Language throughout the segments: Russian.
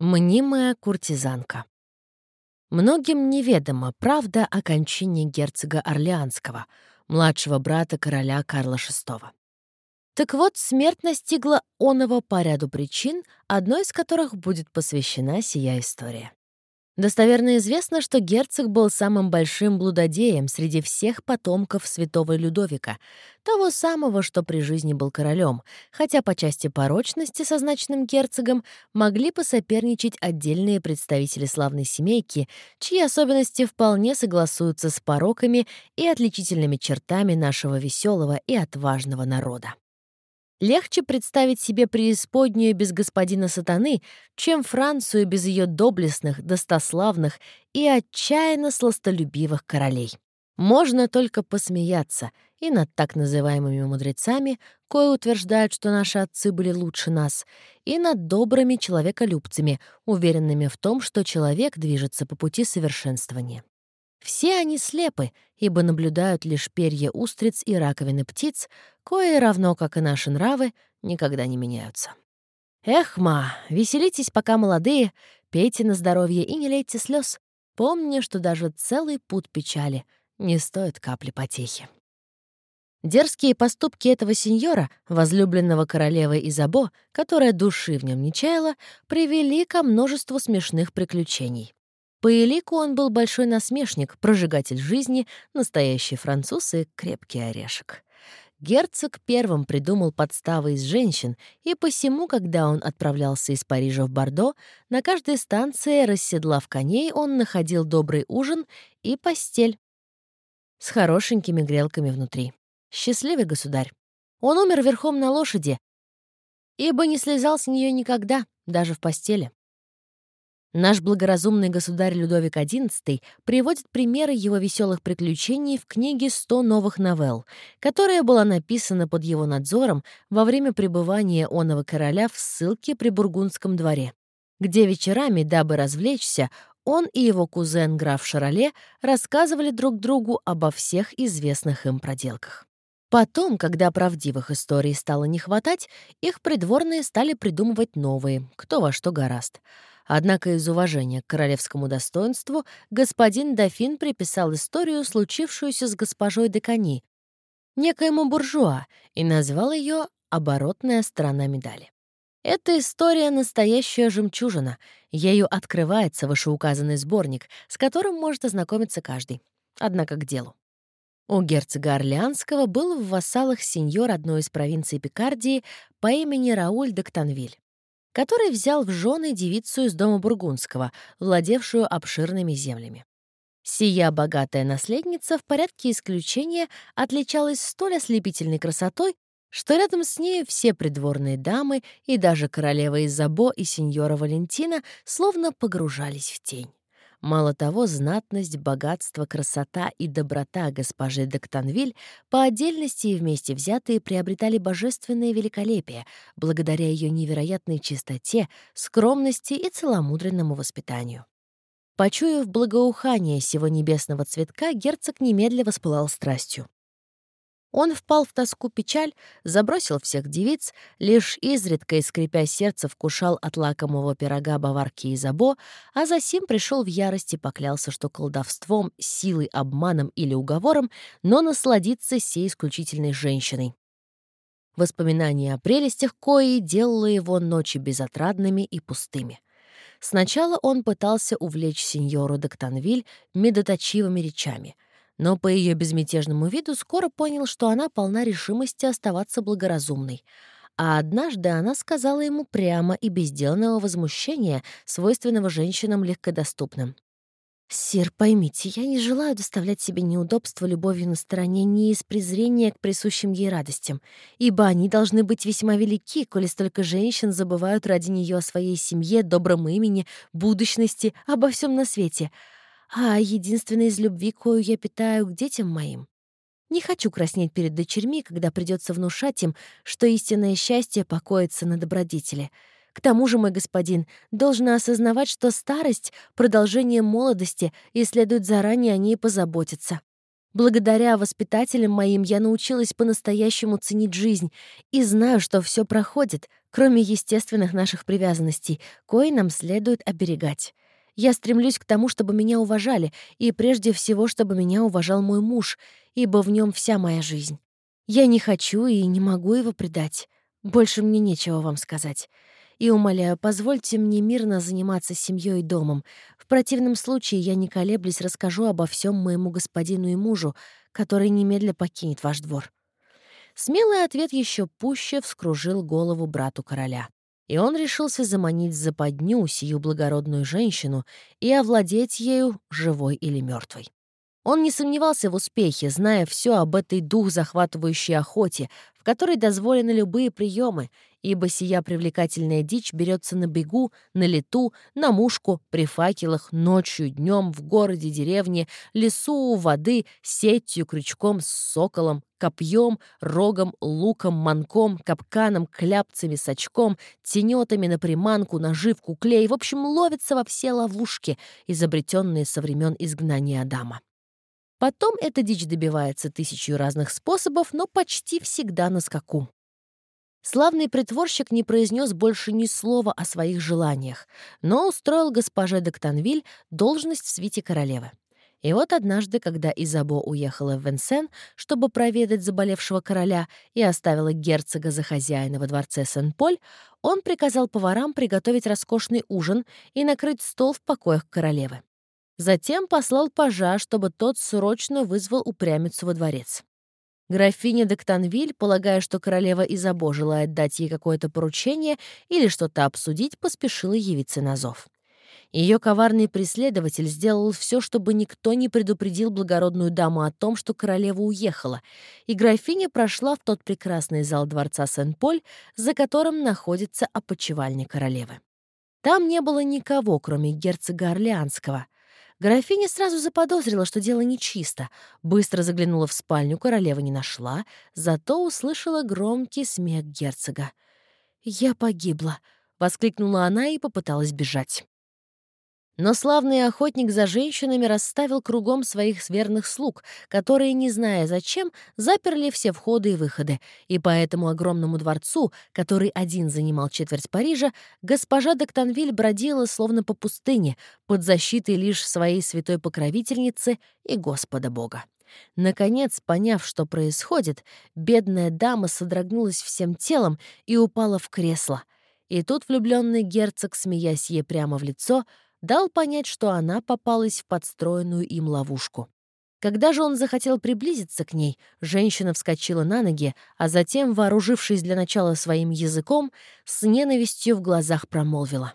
Мнимая куртизанка. Многим неведома правда о кончине герцога Орлеанского, младшего брата короля Карла VI. Так вот, смерть настигла оного по ряду причин, одной из которых будет посвящена сия история. Достоверно известно, что герцог был самым большим блудодеем среди всех потомков святого Людовика, того самого, что при жизни был королем, хотя по части порочности со значным герцогом могли посоперничать отдельные представители славной семейки, чьи особенности вполне согласуются с пороками и отличительными чертами нашего веселого и отважного народа. Легче представить себе преисподнюю без господина сатаны, чем Францию без ее доблестных, достославных и отчаянно сластолюбивых королей. Можно только посмеяться и над так называемыми мудрецами, кои утверждают, что наши отцы были лучше нас, и над добрыми человеколюбцами, уверенными в том, что человек движется по пути совершенствования. Все они слепы, ибо наблюдают лишь перья устриц и раковины птиц, кое, равно как и наши нравы, никогда не меняются. Эх, ма, веселитесь, пока молодые, пейте на здоровье и не лейте слез, помня, что даже целый путь печали не стоит капли потехи. Дерзкие поступки этого сеньора, возлюбленного королевы Изабо, которая души в нем не чаяла, привели ко множеству смешных приключений. По элику он был большой насмешник, прожигатель жизни, настоящий француз и крепкий орешек. Герцог первым придумал подставы из женщин, и посему, когда он отправлялся из Парижа в Бордо, на каждой станции, расседлав коней, он находил добрый ужин и постель с хорошенькими грелками внутри. Счастливый государь. Он умер верхом на лошади, ибо не слезал с нее никогда, даже в постели. Наш благоразумный государь Людовик XI приводит примеры его веселых приключений в книге «100 новых новелл», которая была написана под его надзором во время пребывания оного короля в ссылке при Бургундском дворе, где вечерами, дабы развлечься, он и его кузен граф Шароле рассказывали друг другу обо всех известных им проделках. Потом, когда правдивых историй стало не хватать, их придворные стали придумывать новые, кто во что гораст — Однако из уважения к королевскому достоинству господин дофин приписал историю, случившуюся с госпожой Декани, некоему буржуа, и назвал ее «оборотная сторона медали». Эта история — настоящая жемчужина. Ею открывается вышеуказанный сборник, с которым может ознакомиться каждый. Однако к делу. У герцога Орлеанского был в вассалах сеньор одной из провинций Пикардии по имени Рауль де Ктанвиль который взял в жены девицу из дома Бургундского, владевшую обширными землями. Сия богатая наследница в порядке исключения отличалась столь ослепительной красотой, что рядом с нею все придворные дамы и даже королева Изабо и сеньора Валентина словно погружались в тень. Мало того, знатность, богатство, красота и доброта госпожи Доктанвиль по отдельности и вместе взятые приобретали божественное великолепие благодаря ее невероятной чистоте, скромности и целомудренному воспитанию. Почуяв благоухание сего небесного цветка, герцог немедля воспылал страстью. Он впал в тоску печаль, забросил всех девиц, лишь изредка и скрипя сердце вкушал от лакомого пирога баварки и забо, а засим пришел в ярость и поклялся, что колдовством, силой, обманом или уговором, но насладиться сей исключительной женщиной. Воспоминание о прелестях кои делало его ночи безотрадными и пустыми. Сначала он пытался увлечь сеньору Доктанвиль медоточивыми речами — но по ее безмятежному виду скоро понял, что она полна решимости оставаться благоразумной. А однажды она сказала ему прямо и без сделанного возмущения, свойственного женщинам легкодоступным. «Сир, поймите, я не желаю доставлять себе неудобства любовью на стороне не из презрения к присущим ей радостям, ибо они должны быть весьма велики, коли столько женщин забывают ради нее о своей семье, добром имени, будущности, обо всем на свете а единственной из любви, кою я питаю к детям моим. Не хочу краснеть перед дочерьми, когда придется внушать им, что истинное счастье покоится на добродетели. К тому же, мой господин, должен осознавать, что старость — продолжение молодости, и следует заранее о ней позаботиться. Благодаря воспитателям моим я научилась по-настоящему ценить жизнь и знаю, что все проходит, кроме естественных наших привязанностей, кои нам следует оберегать. Я стремлюсь к тому, чтобы меня уважали, и прежде всего, чтобы меня уважал мой муж, ибо в нем вся моя жизнь. Я не хочу и не могу его предать. Больше мне нечего вам сказать. И, умоляю, позвольте мне мирно заниматься семьей и домом. В противном случае я, не колеблясь, расскажу обо всем моему господину и мужу, который немедля покинет ваш двор». Смелый ответ еще пуще вскружил голову брату короля. И он решился заманить в западню сию благородную женщину и овладеть ею, живой или мертвой. Он не сомневался в успехе, зная все об этой дух захватывающей охоте, в которой дозволены любые приемы, ибо сия привлекательная дичь берется на бегу, на лету, на мушку, при факелах, ночью, днем, в городе, деревне, лесу, у воды, сетью, крючком, с соколом, копьем, рогом, луком, манком, капканом, кляпцами, сачком, тенетами на приманку, наживку, клей, в общем, ловится во все ловушки, изобретенные со времен изгнания Адама. Потом эта дичь добивается тысячью разных способов, но почти всегда на скаку. Славный притворщик не произнес больше ни слова о своих желаниях, но устроил госпоже Доктанвиль должность в свите королевы. И вот однажды, когда Изабо уехала в Венсен, чтобы проведать заболевшего короля и оставила герцога за хозяина во дворце Сен-Поль, он приказал поварам приготовить роскошный ужин и накрыть стол в покоях королевы. Затем послал пажа, чтобы тот срочно вызвал упрямицу во дворец. Графиня Доктанвиль, полагая, что королева Изабо желает дать ей какое-то поручение или что-то обсудить, поспешила явиться на зов. Ее коварный преследователь сделал все, чтобы никто не предупредил благородную даму о том, что королева уехала, и графиня прошла в тот прекрасный зал дворца Сен-Поль, за которым находится опочивальня королевы. Там не было никого, кроме герцога Орлеанского — Графиня сразу заподозрила, что дело нечисто. Быстро заглянула в спальню, королева не нашла, зато услышала громкий смех герцога. «Я погибла», — воскликнула она и попыталась бежать. Но славный охотник за женщинами расставил кругом своих верных слуг, которые, не зная зачем, заперли все входы и выходы, и по этому огромному дворцу, который один занимал четверть Парижа, госпожа Доктанвиль бродила словно по пустыне, под защитой лишь своей святой покровительницы и Господа Бога. Наконец, поняв, что происходит, бедная дама содрогнулась всем телом и упала в кресло. И тут влюбленный герцог, смеясь ей прямо в лицо, дал понять, что она попалась в подстроенную им ловушку. Когда же он захотел приблизиться к ней, женщина вскочила на ноги, а затем, вооружившись для начала своим языком, с ненавистью в глазах промолвила.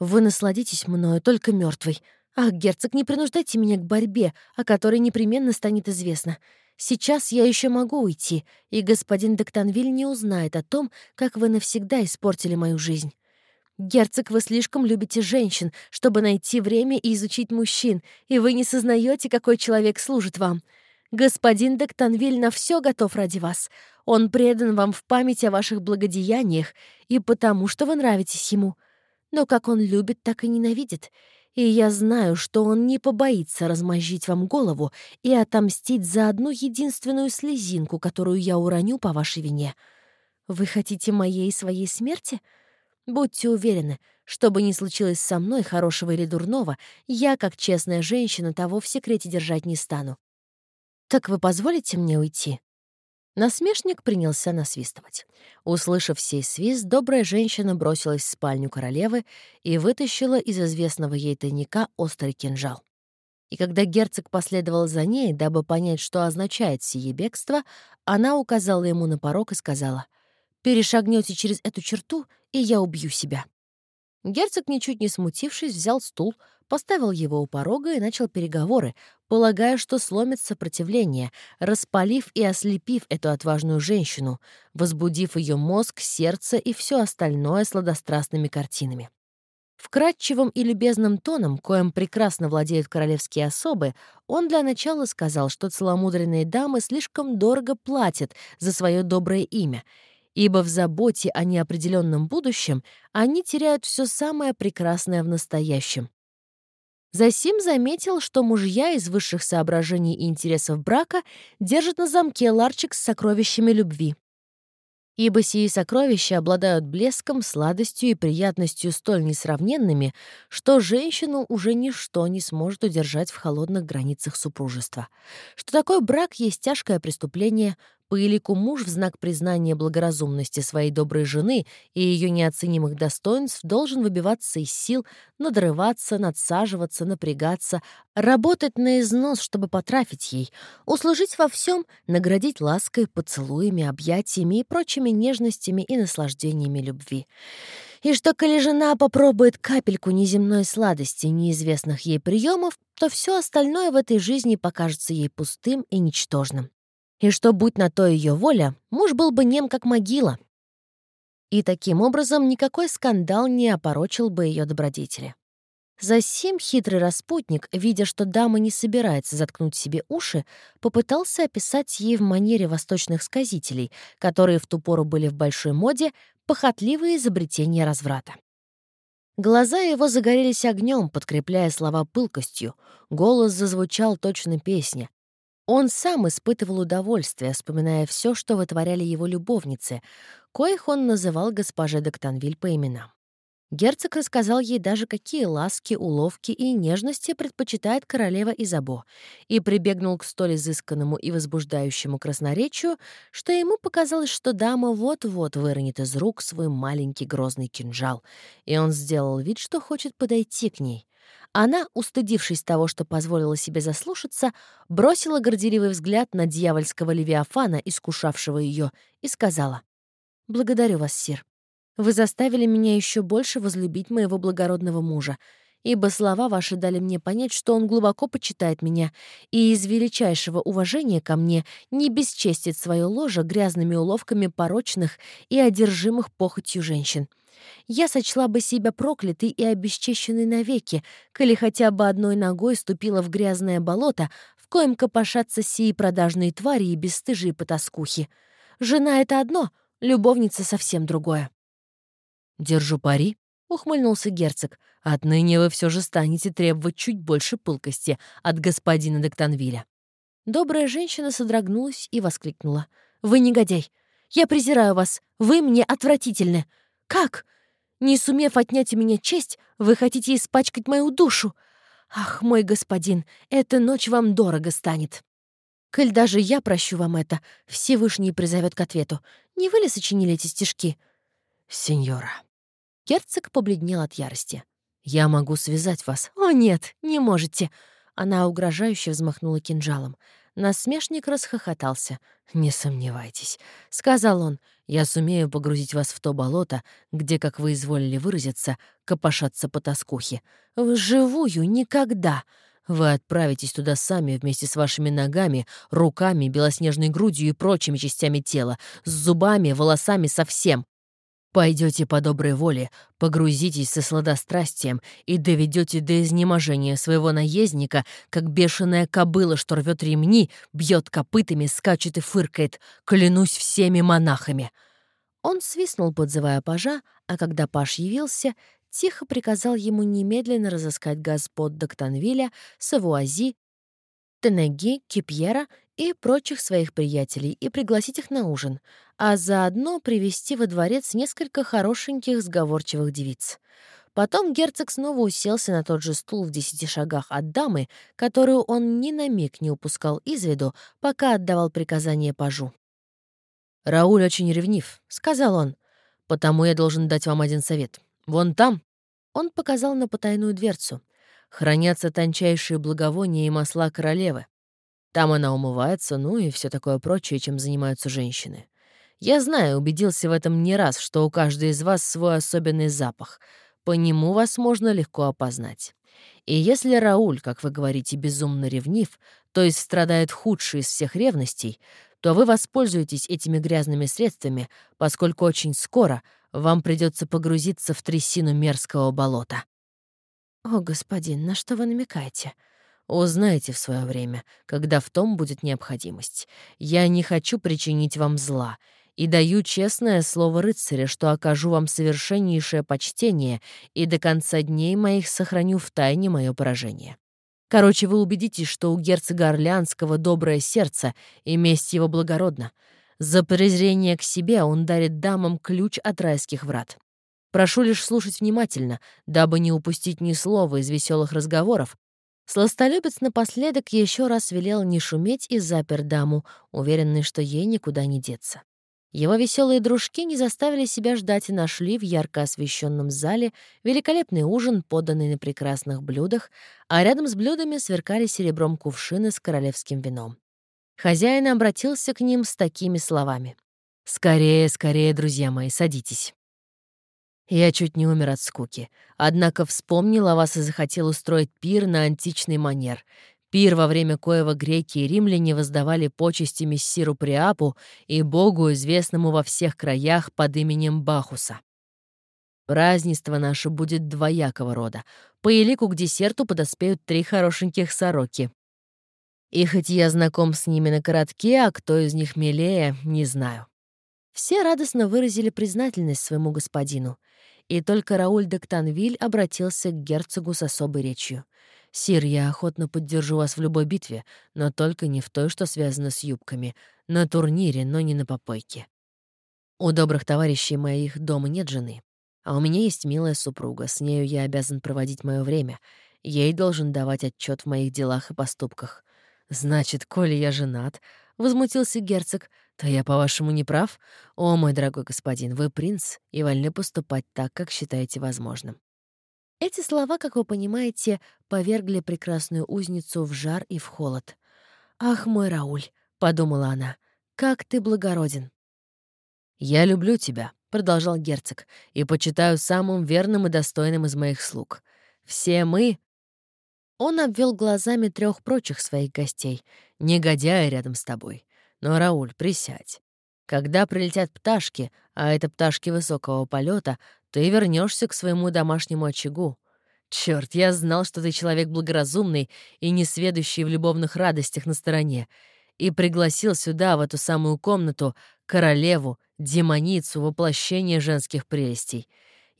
«Вы насладитесь мною только мертвой. Ах, герцог, не принуждайте меня к борьбе, о которой непременно станет известно. Сейчас я еще могу уйти, и господин Доктанвиль не узнает о том, как вы навсегда испортили мою жизнь. «Герцог, вы слишком любите женщин, чтобы найти время и изучить мужчин, и вы не сознаете, какой человек служит вам. Господин Доктанвиль на все готов ради вас. Он предан вам в память о ваших благодеяниях и потому, что вы нравитесь ему. Но как он любит, так и ненавидит. И я знаю, что он не побоится размозжить вам голову и отомстить за одну единственную слезинку, которую я уроню по вашей вине. Вы хотите моей и своей смерти?» Будьте уверены, что бы ни случилось со мной, хорошего или дурного, я, как честная женщина, того в секрете держать не стану. Так вы позволите мне уйти?» Насмешник принялся насвистывать. Услышав сей свист, добрая женщина бросилась в спальню королевы и вытащила из известного ей тайника острый кинжал. И когда герцог последовал за ней, дабы понять, что означает сие бегство, она указала ему на порог и сказала, «Перешагнете через эту черту, и я убью себя». Герцог, ничуть не смутившись, взял стул, поставил его у порога и начал переговоры, полагая, что сломит сопротивление, распалив и ослепив эту отважную женщину, возбудив ее мозг, сердце и все остальное сладострастными картинами. Вкрадчивым и любезным тоном, коим прекрасно владеют королевские особы, он для начала сказал, что целомудренные дамы слишком дорого платят за свое доброе имя — ибо в заботе о неопределенном будущем они теряют все самое прекрасное в настоящем. Засим заметил, что мужья из высших соображений и интересов брака держат на замке ларчик с сокровищами любви. ибо сии сокровища обладают блеском, сладостью и приятностью столь несравненными, что женщину уже ничто не сможет удержать в холодных границах супружества, что такой брак есть тяжкое преступление, по элику муж в знак признания благоразумности своей доброй жены и ее неоценимых достоинств должен выбиваться из сил, надрываться, надсаживаться, напрягаться, работать на износ, чтобы потрафить ей, услужить во всем, наградить лаской, поцелуями, объятиями и прочими нежностями и наслаждениями любви. И что, коли жена попробует капельку неземной сладости неизвестных ей приемов, то все остальное в этой жизни покажется ей пустым и ничтожным и что, будь на то ее воля, муж был бы нем как могила. И таким образом никакой скандал не опорочил бы ее добродетели. Засим хитрый распутник, видя, что дама не собирается заткнуть себе уши, попытался описать ей в манере восточных сказителей, которые в ту пору были в большой моде, похотливые изобретения разврата. Глаза его загорелись огнем, подкрепляя слова пылкостью. Голос зазвучал точно песня. Он сам испытывал удовольствие, вспоминая все, что вытворяли его любовницы, коих он называл госпоже Доктанвиль по именам. Герцог рассказал ей даже, какие ласки, уловки и нежности предпочитает королева Изабо, и прибегнул к столь изысканному и возбуждающему красноречию, что ему показалось, что дама вот-вот выронит из рук свой маленький грозный кинжал, и он сделал вид, что хочет подойти к ней. Она, устыдившись того, что позволила себе заслушаться, бросила горделивый взгляд на дьявольского левиафана, искушавшего ее, и сказала, «Благодарю вас, сир. Вы заставили меня еще больше возлюбить моего благородного мужа, ибо слова ваши дали мне понять, что он глубоко почитает меня и из величайшего уважения ко мне не бесчестит свое ложе грязными уловками порочных и одержимых похотью женщин я сочла бы себя проклятой и обесчещенной навеки, коли хотя бы одной ногой ступила в грязное болото, в коем копошатся сии продажные твари и бесстыжие потаскухи. Жена — это одно, любовница — совсем другое. «Держу пари», — ухмыльнулся герцог. «Отныне вы все же станете требовать чуть больше пылкости от господина Доктанвиля». Добрая женщина содрогнулась и воскликнула. «Вы негодяй! Я презираю вас! Вы мне отвратительны! Как? Не сумев отнять у меня честь, вы хотите испачкать мою душу? Ах, мой господин, эта ночь вам дорого станет. Коль даже я прощу вам это, Всевышний призовет к ответу. Не вы ли сочинили эти стишки? Сеньора. Герцог побледнел от ярости. «Я могу связать вас». «О, нет, не можете!» Она угрожающе взмахнула кинжалом. Насмешник расхохотался. «Не сомневайтесь», — сказал он, — «я сумею погрузить вас в то болото, где, как вы изволили выразиться, копошатся по тоскухе. Вживую никогда. Вы отправитесь туда сами вместе с вашими ногами, руками, белоснежной грудью и прочими частями тела, с зубами, волосами, совсем. Пойдете по доброй воле, погрузитесь со сладострастием и доведете до изнеможения своего наездника, как бешеная кобыла, что рвет ремни, бьет копытами, скачет и фыркает, клянусь всеми монахами. Он свистнул, подзывая пажа, а когда паж явился, тихо приказал ему немедленно разыскать господ Доктанвиля, Савуази, Тенеги, Кипьера и прочих своих приятелей и пригласить их на ужин, а заодно привести во дворец несколько хорошеньких сговорчивых девиц. Потом герцог снова уселся на тот же стул в десяти шагах от дамы, которую он ни на миг не упускал из виду, пока отдавал приказание пажу. «Рауль очень ревнив», — сказал он, — «потому я должен дать вам один совет. Вон там». Он показал на потайную дверцу. «Хранятся тончайшие благовония и масла королевы. Там она умывается, ну и все такое прочее, чем занимаются женщины. Я знаю, убедился в этом не раз, что у каждой из вас свой особенный запах. По нему вас можно легко опознать. И если Рауль, как вы говорите, безумно ревнив, то есть страдает худший из всех ревностей, то вы воспользуетесь этими грязными средствами, поскольку очень скоро вам придется погрузиться в трясину мерзкого болота. «О, господин, на что вы намекаете?» Узнаете в свое время, когда в том будет необходимость. Я не хочу причинить вам зла и даю честное слово рыцаря, что окажу вам совершеннейшее почтение и до конца дней моих сохраню в тайне мое поражение. Короче, вы убедитесь, что у герцога Орлеанского доброе сердце, и месть его благородна. За презрение к себе он дарит дамам ключ от райских врат. Прошу лишь слушать внимательно, дабы не упустить ни слова из веселых разговоров. Сластолюбец напоследок еще раз велел не шуметь и запер даму, уверенный, что ей никуда не деться. Его веселые дружки не заставили себя ждать и нашли в ярко освещенном зале великолепный ужин, поданный на прекрасных блюдах, а рядом с блюдами сверкали серебром кувшины с королевским вином. Хозяин обратился к ним с такими словами. «Скорее, скорее, друзья мои, садитесь». Я чуть не умер от скуки, однако вспомнил о вас и захотел устроить пир на античный манер, Пир, во время коего греки и римляне воздавали почести мессиру Приапу и богу, известному во всех краях под именем Бахуса. Празднество наше будет двоякого рода. По елику к десерту подоспеют три хорошеньких сороки. И хоть я знаком с ними на коротке, а кто из них милее, не знаю. Все радостно выразили признательность своему господину, и только Рауль де Ктанвиль обратился к герцогу с особой речью — «Сир, я охотно поддержу вас в любой битве, но только не в той, что связано с юбками. На турнире, но не на попойке. У добрых товарищей моих дома нет жены. А у меня есть милая супруга, с нею я обязан проводить мое время. Ей должен давать отчет в моих делах и поступках. Значит, коли я женат, — возмутился герцог, — то я, по-вашему, не прав? О, мой дорогой господин, вы принц и вольны поступать так, как считаете возможным. Эти слова, как вы понимаете, повергли прекрасную узницу в жар и в холод. «Ах, мой Рауль», — подумала она, — «как ты благороден». «Я люблю тебя», — продолжал герцог, «и почитаю самым верным и достойным из моих слуг. Все мы...» Он обвел глазами трех прочих своих гостей, негодяя рядом с тобой. Но, Рауль, присядь. Когда прилетят пташки, а это пташки высокого полета, ты вернешься к своему домашнему очагу. Черт, я знал, что ты человек благоразумный и не сведущий в любовных радостях на стороне, и пригласил сюда, в эту самую комнату, королеву, демоницу, воплощение женских прелестей.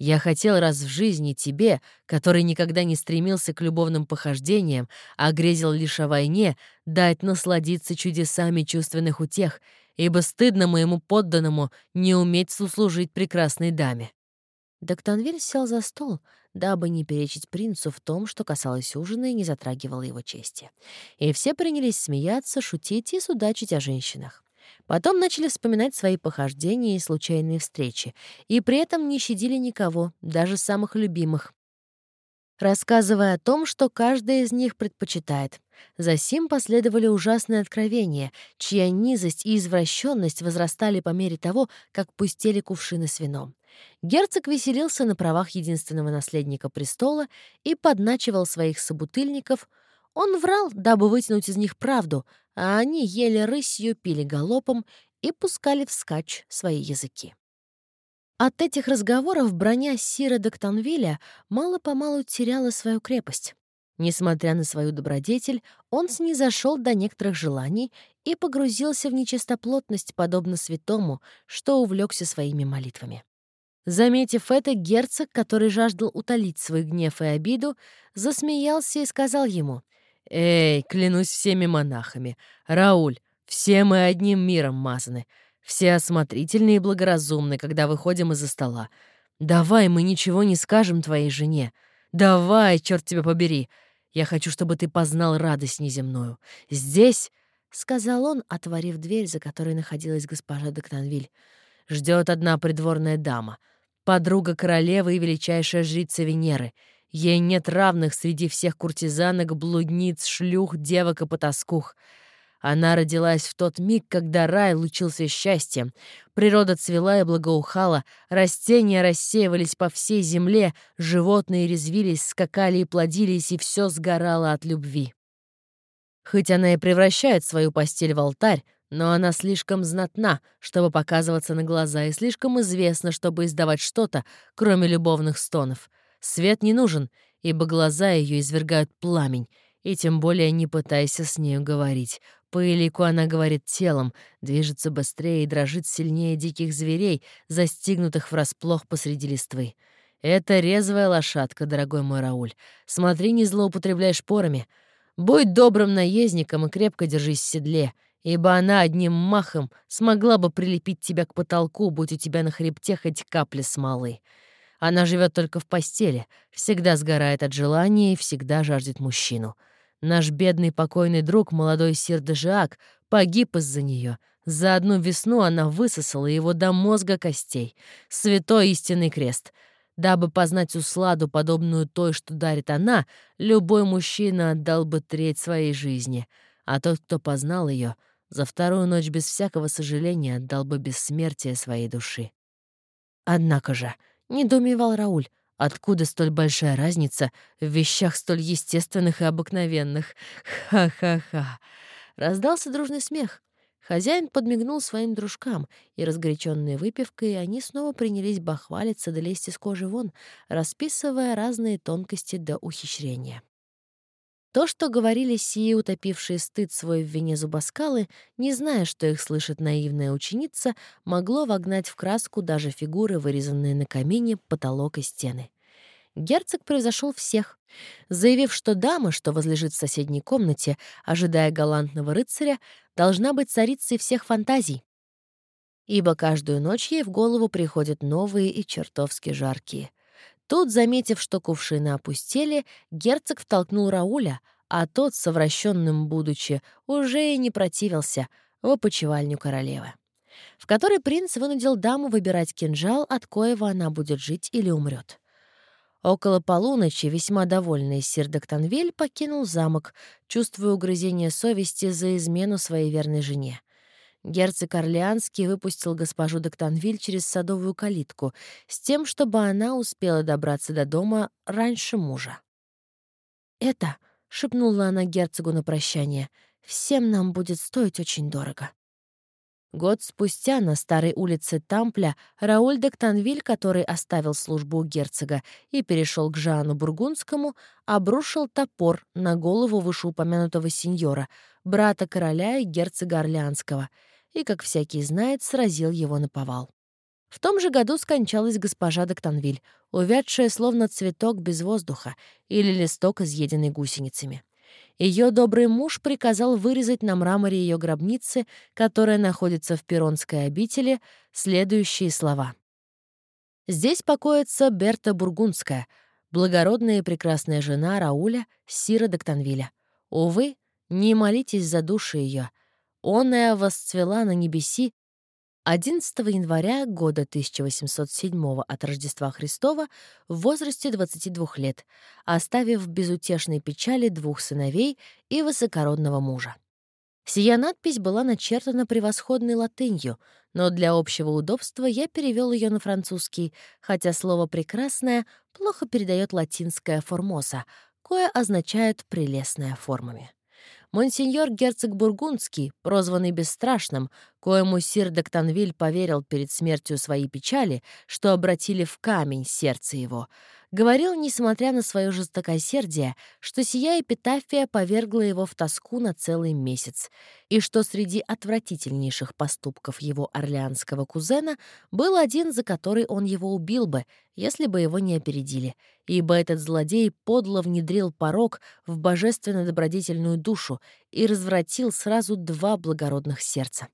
Я хотел раз в жизни тебе, который никогда не стремился к любовным похождениям, а грезил лишь о войне, дать насладиться чудесами чувственных утех, ибо стыдно моему подданному не уметь сослужить прекрасной даме. Доктонвиль сел за стол, дабы не перечить принцу в том, что касалось ужина и не затрагивало его чести. И все принялись смеяться, шутить и судачить о женщинах. Потом начали вспоминать свои похождения и случайные встречи, и при этом не щадили никого, даже самых любимых, рассказывая о том, что каждая из них предпочитает. Засим последовали ужасные откровения, чья низость и извращенность возрастали по мере того, как пустели кувшины с вином. Герцог веселился на правах единственного наследника престола и подначивал своих собутыльников. Он врал, дабы вытянуть из них правду, а они ели рысью, пили галопом и пускали вскачь свои языки. От этих разговоров броня Сира Доктанвиля мало-помалу теряла свою крепость. Несмотря на свою добродетель, он снизошел до некоторых желаний и погрузился в нечистоплотность, подобно святому, что увлекся своими молитвами. Заметив это, герцог, который жаждал утолить свой гнев и обиду, засмеялся и сказал ему, «Эй, клянусь всеми монахами, Рауль, все мы одним миром мазаны. Все осмотрительны и благоразумны, когда выходим из-за стола. Давай, мы ничего не скажем твоей жене. Давай, черт тебя побери. Я хочу, чтобы ты познал радость неземную. Здесь, — сказал он, отворив дверь, за которой находилась госпожа Доктанвиль, — ждет одна придворная дама, подруга королевы и величайшая жрица Венеры. Ей нет равных среди всех куртизанок, блудниц, шлюх, девок и потаскух. Она родилась в тот миг, когда рай лучился счастьем. Природа цвела и благоухала, растения рассеивались по всей земле, животные резвились, скакали и плодились, и все сгорало от любви. Хоть она и превращает свою постель в алтарь, но она слишком знатна, чтобы показываться на глаза, и слишком известна, чтобы издавать что-то, кроме любовных стонов. Свет не нужен, ибо глаза ее извергают пламень, и тем более не пытайся с нею говорить. По элику она говорит телом, движется быстрее и дрожит сильнее диких зверей, застигнутых врасплох посреди листвы. Это резвая лошадка, дорогой мой Рауль. Смотри, не злоупотребляй шпорами. Будь добрым наездником и крепко держись в седле. ибо она одним махом смогла бы прилепить тебя к потолку, будь у тебя на хребте хоть капли смолы. Она живет только в постели, всегда сгорает от желания и всегда жаждет мужчину. Наш бедный покойный друг, молодой сир Дежиак, погиб из-за нее. За одну весну она высосала его до мозга костей. Святой истинный крест. Дабы познать усладу, подобную той, что дарит она, любой мужчина отдал бы треть своей жизни. А тот, кто познал ее, за вторую ночь без всякого сожаления отдал бы бессмертие своей души. Однако же, недоумевал Рауль, откуда столь большая разница в вещах столь естественных и обыкновенных. Ха-ха-ха. Раздался дружный смех. Хозяин подмигнул своим дружкам, и, разгоряченные выпивкой, они снова принялись бахвалиться да лезть из кожи вон, расписывая разные тонкости до ухищрения. То, что говорили сии утопившие стыд свой в вине зубоскалы, не зная, что их слышит наивная ученица, могло вогнать в краску даже фигуры, вырезанные на камине, потолок и стены. Герцог превзошел всех, заявив, что дама, что возлежит в соседней комнате, ожидая галантного рыцаря, должна быть царицей всех фантазий, ибо каждую ночь ей в голову приходят новые и чертовски жаркие — Тут, заметив, что кувшины опустели, герцог втолкнул Рауля, а тот, совращенным будучи, уже и не противился в опочивальню королевы, в которой принц вынудил даму выбирать кинжал, от коего она будет жить или умрет. Около полуночи, весьма довольный сир Доктанвель покинул замок, чувствуя угрызение совести за измену своей верной жене. Герцог Орлеанский выпустил госпожу Доктанвиль через садовую калитку с тем, чтобы она успела добраться до дома раньше мужа. «Это», — шепнула она герцогу на прощание, — «всем нам будет стоить очень дорого». Год спустя на старой улице Тампля Рауль Доктанвиль, который оставил службу у герцога и перешел к Жану Бургундскому, обрушил топор на голову вышеупомянутого сеньора, брата короля и герцога Орлеанского — и, как всякий знает, сразил его на повал. В том же году скончалась госпожа Доктанвиль, увядшая словно цветок без воздуха или листок, изъеденный гусеницами. Ее добрый муж приказал вырезать на мраморе ее гробницы, которая находится в Перонской обители, следующие слова. «Здесь покоится Берта Бургундская, благородная и прекрасная жена Рауля, Сира Доктанвиля. Увы, не молитесь за души ее, Оная восцвела на небеси 11 января года 1807 от Рождества Христова в возрасте 22 лет, оставив в безутешной печали двух сыновей и высокородного мужа. Сия надпись была начертана превосходной латынью, но для общего удобства я перевел ее на французский, хотя слово «прекрасное» плохо передает латинское «формоса», кое означает «прелестная формами» монсеньор герцог Бургундский, прозванный Бесстрашным, коему сир Доктанвиль поверил перед смертью своей печали, что обратили в камень сердце его, говорил, несмотря на свое жестокосердие, что сия эпитафия повергла его в тоску на целый месяц, и что среди отвратительнейших поступков его орлеанского кузена был один, за который он его убил бы, если бы его не опередили, ибо этот злодей подло внедрил порог в божественно-добродетельную душу и развратил сразу два благородных сердца.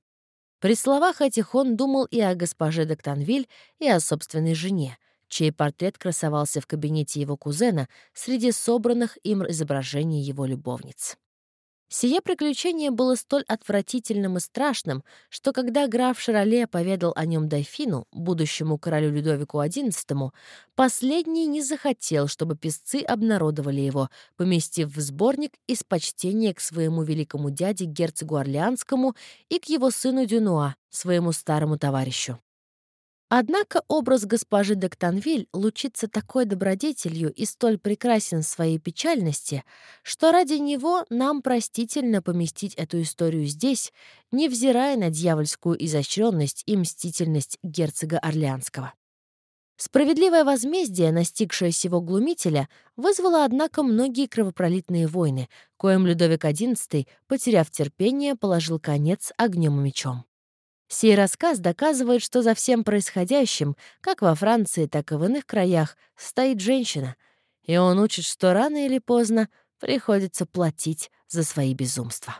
При словах этих он думал и о госпоже Доктанвиль, и о собственной жене, чей портрет красовался в кабинете его кузена среди собранных им изображений его любовниц. Сие приключение было столь отвратительным и страшным, что когда граф Шароле поведал о нем Дайфину, будущему королю Людовику XI, последний не захотел, чтобы писцы обнародовали его, поместив в сборник из почтения к своему великому дяде герцогу Орлеанскому и к его сыну Дюнуа, своему старому товарищу. Однако образ госпожи де Ктанвиль лучится такой добродетелью и столь прекрасен в своей печальности, что ради него нам простительно поместить эту историю здесь, невзирая на дьявольскую изощренность и мстительность герцога Орлеанского. Справедливое возмездие, настигшее сего глумителя, вызвало, однако, многие кровопролитные войны, коим Людовик XI, потеряв терпение, положил конец огнем и мечом. Сей рассказ доказывает, что за всем происходящим, как во Франции, так и в иных краях, стоит женщина, и он учит, что рано или поздно приходится платить за свои безумства.